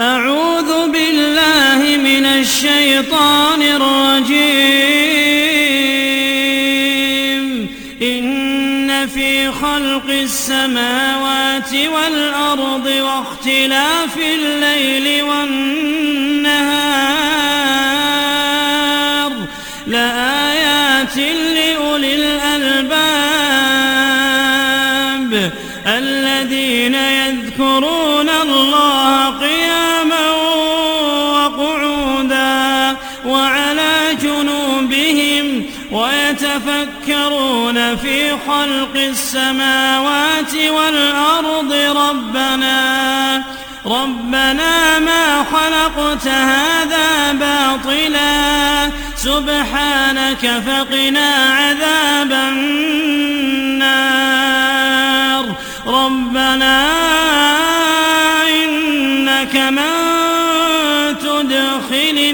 أعوذ بالله من الشيطان الرجيم. إن في خلق السماوات والأرض واختلاف الليل والنهار. لآيات لأولي الألباب. الذين يذكرون وعلى جنوبهم ويتفكرون في خلق السماوات والأرض ربنا ربنا ما خلقت هذا باطلا سبحانك فقنا عذاب النار. ربنا إنك من تدخل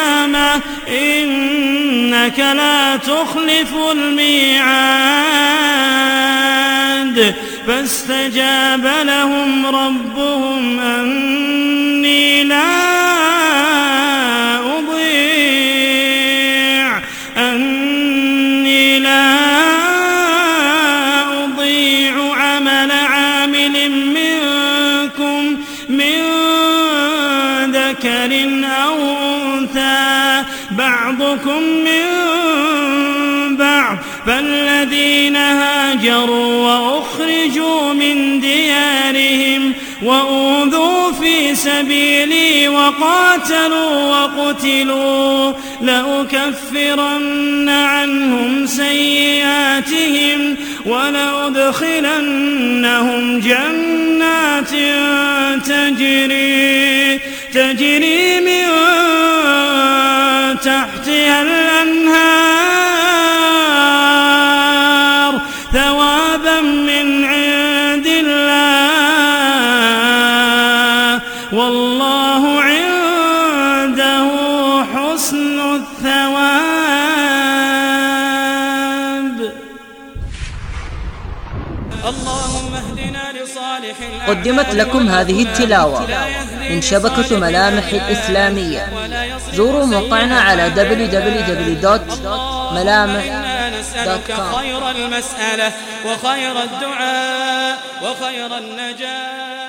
إنك لا تخلف الميعاد. فاستجاب لهم ربهم أني لا أضيع. أني لا أضيع عمل عامل منكم من ذكر بعضكم من بعض فالذين هاجروا وأخرجوا من ديارهم وأوذوا في سبيلي وقاتلوا وقتلوا لأكفرن عنهم سيئاتهم ولأدخلنهم جنات تجري تجري من تحتها اللهم اهدنا لصالح قدمت لكم هذه التلاوة من شبكة ملامح الإسلامية. زوروا موقعنا على www.ملامح.com خير المسألة وخير الدعاء وخير النجاة.